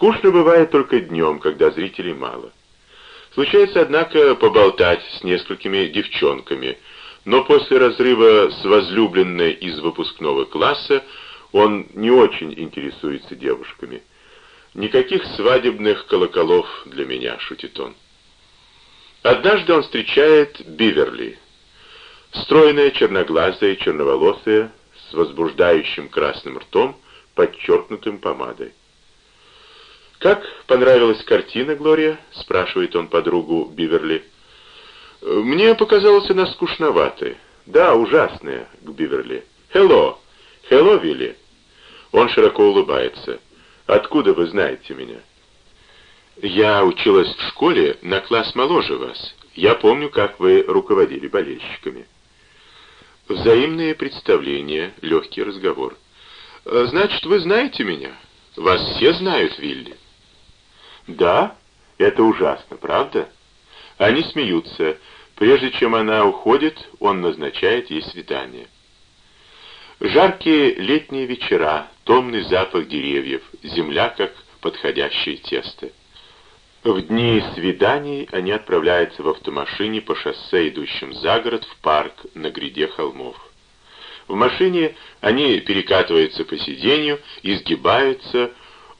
Скучно бывает только днем, когда зрителей мало. Случается, однако, поболтать с несколькими девчонками, но после разрыва с возлюбленной из выпускного класса он не очень интересуется девушками. «Никаких свадебных колоколов для меня», — шутит он. Однажды он встречает Биверли. Стройная, черноглазая, черноволосая, с возбуждающим красным ртом, подчеркнутым помадой. «Как понравилась картина, Глория?» — спрашивает он подругу Биверли. «Мне показалось она скучноватой. Да, ужасная, к Биверли. Хелло! Хелло, Вилли!» Он широко улыбается. «Откуда вы знаете меня?» «Я училась в школе на класс моложе вас. Я помню, как вы руководили болельщиками». Взаимные представления, легкий разговор. «Значит, вы знаете меня? Вас все знают, Вилли?» «Да, это ужасно, правда?» Они смеются. Прежде чем она уходит, он назначает ей свидание. Жаркие летние вечера, томный запах деревьев, земля как подходящее тесто. В дни свиданий они отправляются в автомашине по шоссе, идущем за город, в парк на гряде холмов. В машине они перекатываются по сиденью, изгибаются,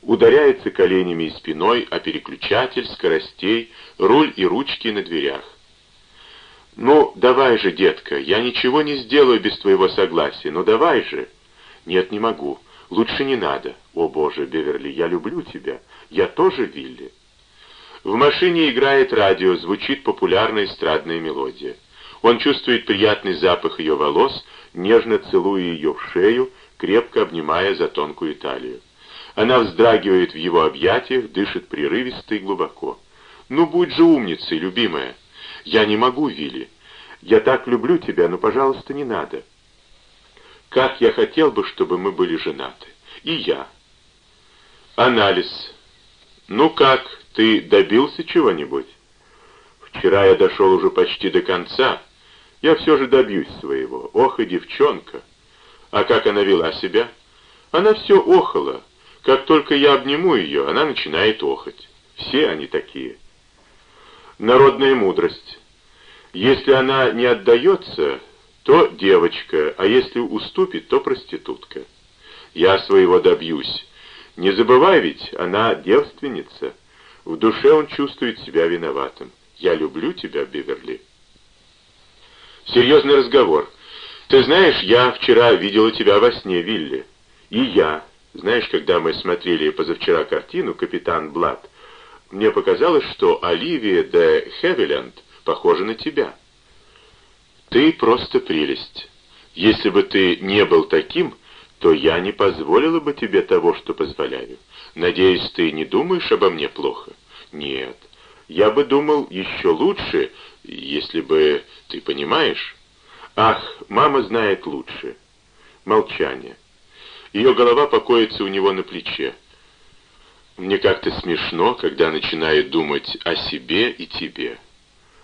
ударяется коленями и спиной о переключатель, скоростей, руль и ручки на дверях. «Ну, давай же, детка, я ничего не сделаю без твоего согласия, ну давай же!» «Нет, не могу. Лучше не надо. О, Боже, Беверли, я люблю тебя. Я тоже Вилли». В машине играет радио, звучит популярная эстрадная мелодия. Он чувствует приятный запах ее волос, нежно целуя ее в шею, крепко обнимая за тонкую талию. Она вздрагивает в его объятиях, дышит прерывисто и глубоко. «Ну, будь же умницей, любимая!» «Я не могу, Вилли. Я так люблю тебя, но, пожалуйста, не надо». «Как я хотел бы, чтобы мы были женаты. И я». «Анализ. Ну как, ты добился чего-нибудь?» «Вчера я дошел уже почти до конца. Я все же добьюсь своего. Ох и девчонка!» «А как она вела себя?» «Она все охала». Как только я обниму ее, она начинает охать. Все они такие. Народная мудрость. Если она не отдается, то девочка, а если уступит, то проститутка. Я своего добьюсь. Не забывай ведь, она девственница. В душе он чувствует себя виноватым. Я люблю тебя, Биверли. Серьезный разговор. Ты знаешь, я вчера видела тебя во сне, Вилли. И я. Знаешь, когда мы смотрели позавчера картину «Капитан Блад», мне показалось, что Оливия де Хевиленд похожа на тебя. Ты просто прелесть. Если бы ты не был таким, то я не позволила бы тебе того, что позволяю. Надеюсь, ты не думаешь обо мне плохо? Нет. Я бы думал еще лучше, если бы ты понимаешь. Ах, мама знает лучше. Молчание. Ее голова покоится у него на плече. Мне как-то смешно, когда начинаю думать о себе и тебе.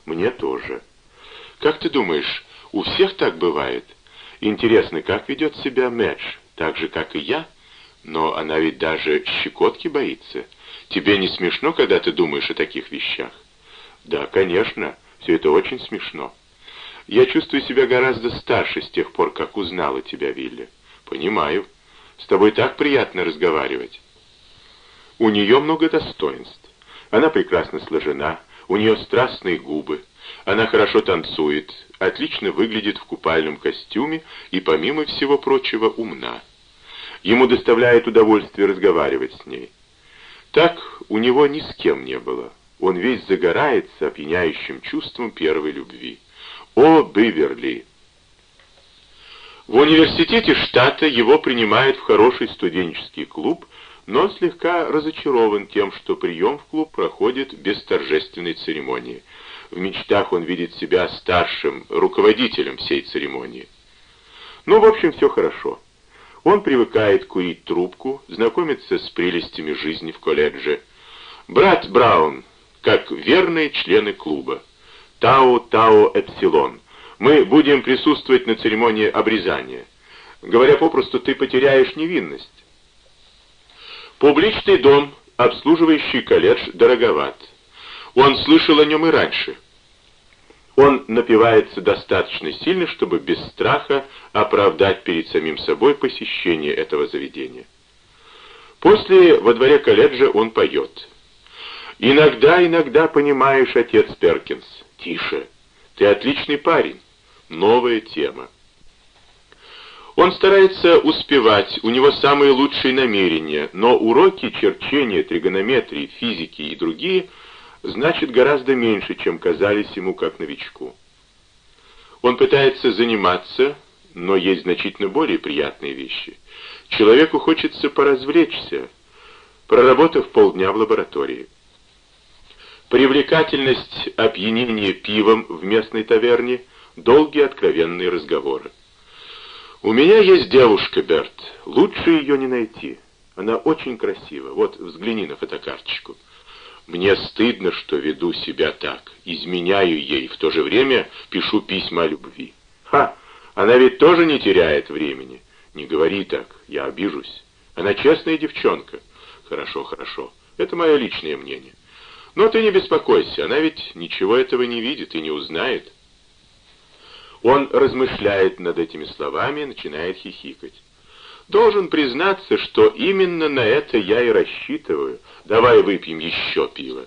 Мне тоже. Как ты думаешь, у всех так бывает? Интересно, как ведет себя Мэдж, так же, как и я? Но она ведь даже щекотки боится. Тебе не смешно, когда ты думаешь о таких вещах? Да, конечно, все это очень смешно. Я чувствую себя гораздо старше с тех пор, как узнала тебя, Вилли. Понимаю. С тобой так приятно разговаривать. У нее много достоинств. Она прекрасно сложена, у нее страстные губы, она хорошо танцует, отлично выглядит в купальном костюме и, помимо всего прочего, умна. Ему доставляет удовольствие разговаривать с ней. Так у него ни с кем не было. Он весь загорается опьяняющим чувством первой любви. О, Биверли! В университете штата его принимают в хороший студенческий клуб, но слегка разочарован тем, что прием в клуб проходит без торжественной церемонии. В мечтах он видит себя старшим руководителем всей церемонии. Ну, в общем, все хорошо. Он привыкает курить трубку, знакомится с прелестями жизни в колледже. Брат Браун, как верные члены клуба. Тау-Тау-Эпсилон. Мы будем присутствовать на церемонии обрезания. Говоря попросту, ты потеряешь невинность. Публичный дом обслуживающий колледж дороговат. Он слышал о нем и раньше. Он напивается достаточно сильно, чтобы без страха оправдать перед самим собой посещение этого заведения. После во дворе колледжа он поет. «Иногда, иногда понимаешь, отец Перкинс. Тише. Ты отличный парень. Новая тема. Он старается успевать, у него самые лучшие намерения, но уроки черчения, тригонометрии, физики и другие значит гораздо меньше, чем казались ему как новичку. Он пытается заниматься, но есть значительно более приятные вещи. Человеку хочется поразвлечься, проработав полдня в лаборатории. Привлекательность опьянения пивом в местной таверне, долгие откровенные разговоры. «У меня есть девушка, Берт. Лучше ее не найти. Она очень красива. Вот, взгляни на фотокарточку. Мне стыдно, что веду себя так. Изменяю ей, в то же время пишу письма о любви. Ха! Она ведь тоже не теряет времени. Не говори так, я обижусь. Она честная девчонка. Хорошо, хорошо. Это мое личное мнение. Но ты не беспокойся, она ведь ничего этого не видит и не узнает. Он размышляет над этими словами и начинает хихикать. Должен признаться, что именно на это я и рассчитываю. Давай выпьем еще пиво.